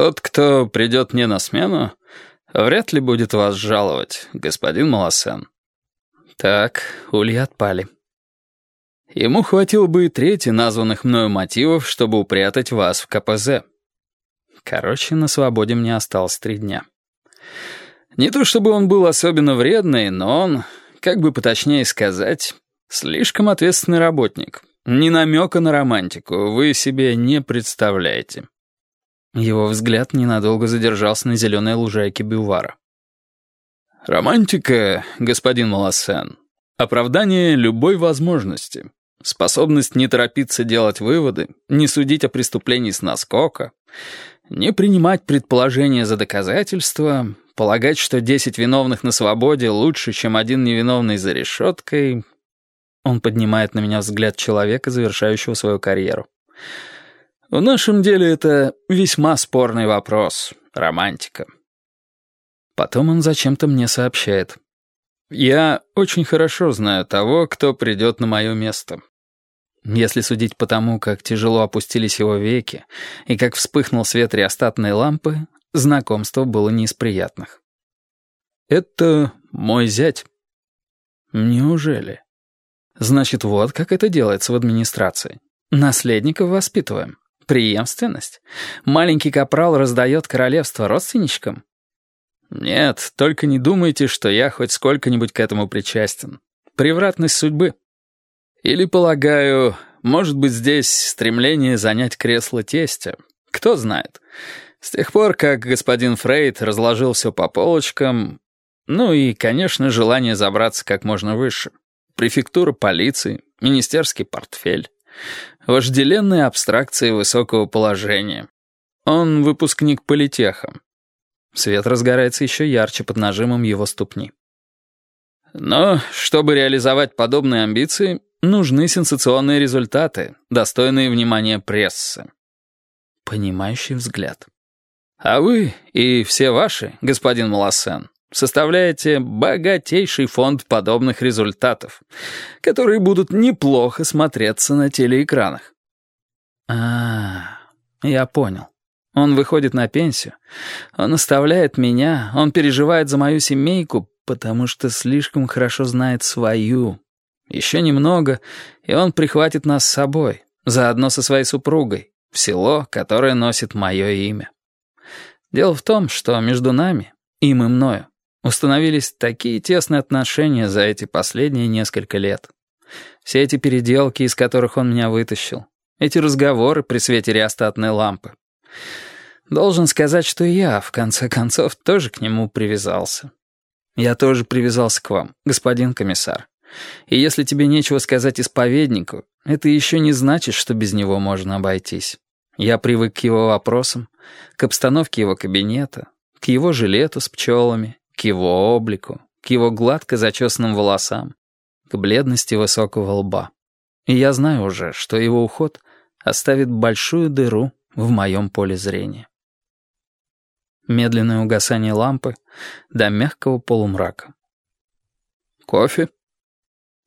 «Тот, кто придет мне на смену, вряд ли будет вас жаловать, господин Малосен». Так, ульи отпали. Ему хватило бы и трети названных мною мотивов, чтобы упрятать вас в КПЗ. Короче, на свободе мне осталось три дня. Не то чтобы он был особенно вредный, но он, как бы поточнее сказать, слишком ответственный работник. Ни намека на романтику вы себе не представляете. Его взгляд ненадолго задержался на зеленой лужайке бювара. «Романтика, господин Малосен, оправдание любой возможности, способность не торопиться делать выводы, не судить о преступлении с наскока, не принимать предположения за доказательства, полагать, что десять виновных на свободе лучше, чем один невиновный за решеткой...» Он поднимает на меня взгляд человека, завершающего свою карьеру. В нашем деле это весьма спорный вопрос. Романтика. Потом он зачем-то мне сообщает. Я очень хорошо знаю того, кто придет на мое место. Если судить по тому, как тяжело опустились его веки и как вспыхнул свет реостатной лампы, знакомство было не из приятных. «Это мой зять». «Неужели?» «Значит, вот как это делается в администрации. Наследников воспитываем». Преемственность? Маленький капрал раздает королевство родственничкам? Нет, только не думайте, что я хоть сколько-нибудь к этому причастен. Превратность судьбы. Или, полагаю, может быть здесь стремление занять кресло тестя. Кто знает. С тех пор, как господин Фрейд разложил все по полочкам, ну и, конечно, желание забраться как можно выше. Префектура полиции, министерский портфель. Вожделенные абстракции высокого положения. Он выпускник политеха. Свет разгорается еще ярче под нажимом его ступни. Но, чтобы реализовать подобные амбиции, нужны сенсационные результаты, достойные внимания прессы. Понимающий взгляд. А вы и все ваши, господин Малосен, составляете богатейший фонд подобных результатов, которые будут неплохо смотреться на телеэкранах. А, -а, -а я понял. Он выходит на пенсию, он оставляет меня, он переживает за мою семейку, потому что слишком хорошо знает свою. Еще немного, и он прихватит нас с собой, заодно со своей супругой, в село, которое носит мое имя. Дело в том, что между нами, им и мною, Установились такие тесные отношения за эти последние несколько лет. Все эти переделки, из которых он меня вытащил. Эти разговоры при свете реостатной лампы. Должен сказать, что я, в конце концов, тоже к нему привязался. Я тоже привязался к вам, господин комиссар. И если тебе нечего сказать исповеднику, это еще не значит, что без него можно обойтись. Я привык к его вопросам, к обстановке его кабинета, к его жилету с пчелами, к его облику, к его гладко зачесанным волосам, к бледности высокого лба. И я знаю уже, что его уход оставит большую дыру в моем поле зрения. Медленное угасание лампы до мягкого полумрака. «Кофе?»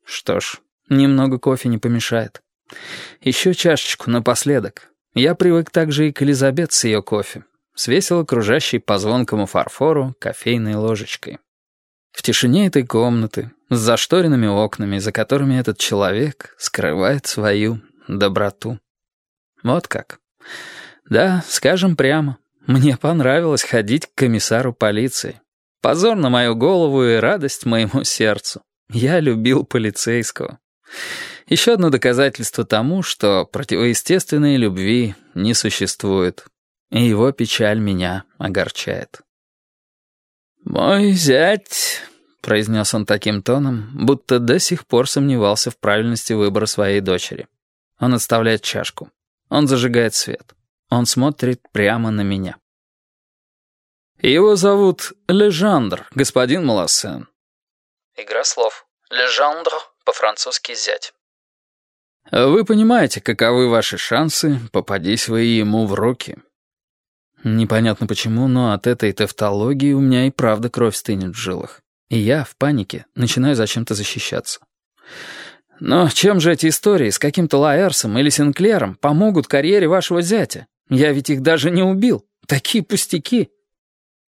Что ж, немного кофе не помешает. Еще чашечку напоследок. Я привык также и к Элизабет с ее кофе с весело по звонкому фарфору кофейной ложечкой. В тишине этой комнаты, с зашторенными окнами, за которыми этот человек скрывает свою доброту. Вот как. Да, скажем прямо, мне понравилось ходить к комиссару полиции. Позор на мою голову и радость моему сердцу. Я любил полицейского. Еще одно доказательство тому, что противоестественной любви не существует и его печаль меня огорчает. «Мой зять», — произнес он таким тоном, будто до сих пор сомневался в правильности выбора своей дочери. Он отставляет чашку. Он зажигает свет. Он смотрит прямо на меня. «Его зовут Лежандр, господин Малассен». Игра слов. Лежандр, по-французски «зять». «Вы понимаете, каковы ваши шансы, попадись вы ему в руки». Непонятно почему, но от этой тавтологии у меня и правда кровь стынет в жилах. И я, в панике, начинаю зачем-то защищаться. Но чем же эти истории с каким-то Лаэрсом или Синклером помогут карьере вашего зятя? Я ведь их даже не убил. Такие пустяки!»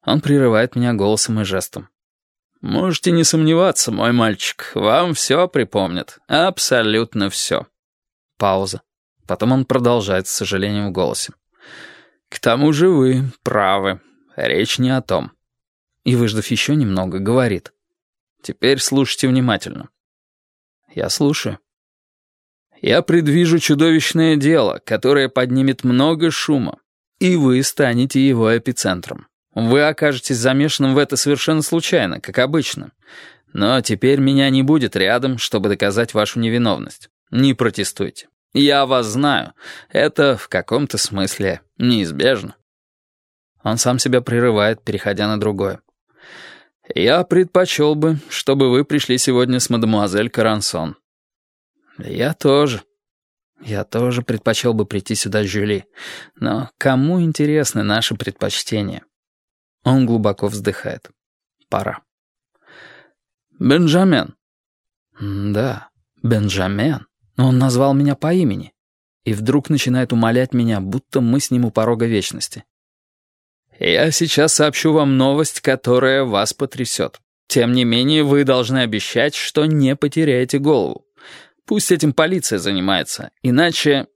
Он прерывает меня голосом и жестом. «Можете не сомневаться, мой мальчик, вам все припомнят. Абсолютно все». Пауза. Потом он продолжает с сожалением в голосе. «К тому же вы правы. Речь не о том». И, выждав еще немного, говорит. «Теперь слушайте внимательно». Я слушаю. «Я предвижу чудовищное дело, которое поднимет много шума, и вы станете его эпицентром. Вы окажетесь замешанным в это совершенно случайно, как обычно. Но теперь меня не будет рядом, чтобы доказать вашу невиновность. Не протестуйте. Я вас знаю. Это в каком-то смысле неизбежно». Он сам себя прерывает, переходя на другое. «Я предпочел бы, чтобы вы пришли сегодня с мадемуазель Карансон». «Я тоже». Я тоже предпочел бы прийти сюда с Жюли. Но кому интересны наши предпочтения? Он глубоко вздыхает. Пора. «Бенджамен». «Да, Бенджамен. Он назвал меня по имени. И вдруг начинает умолять меня, будто мы с ним у порога вечности. «Я сейчас сообщу вам новость, которая вас потрясет. Тем не менее, вы должны обещать, что не потеряете голову. Пусть этим полиция занимается, иначе